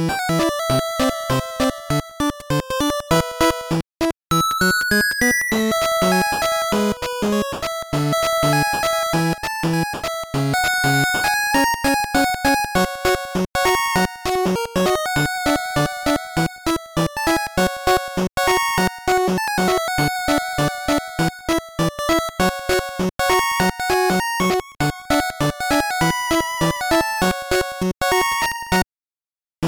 you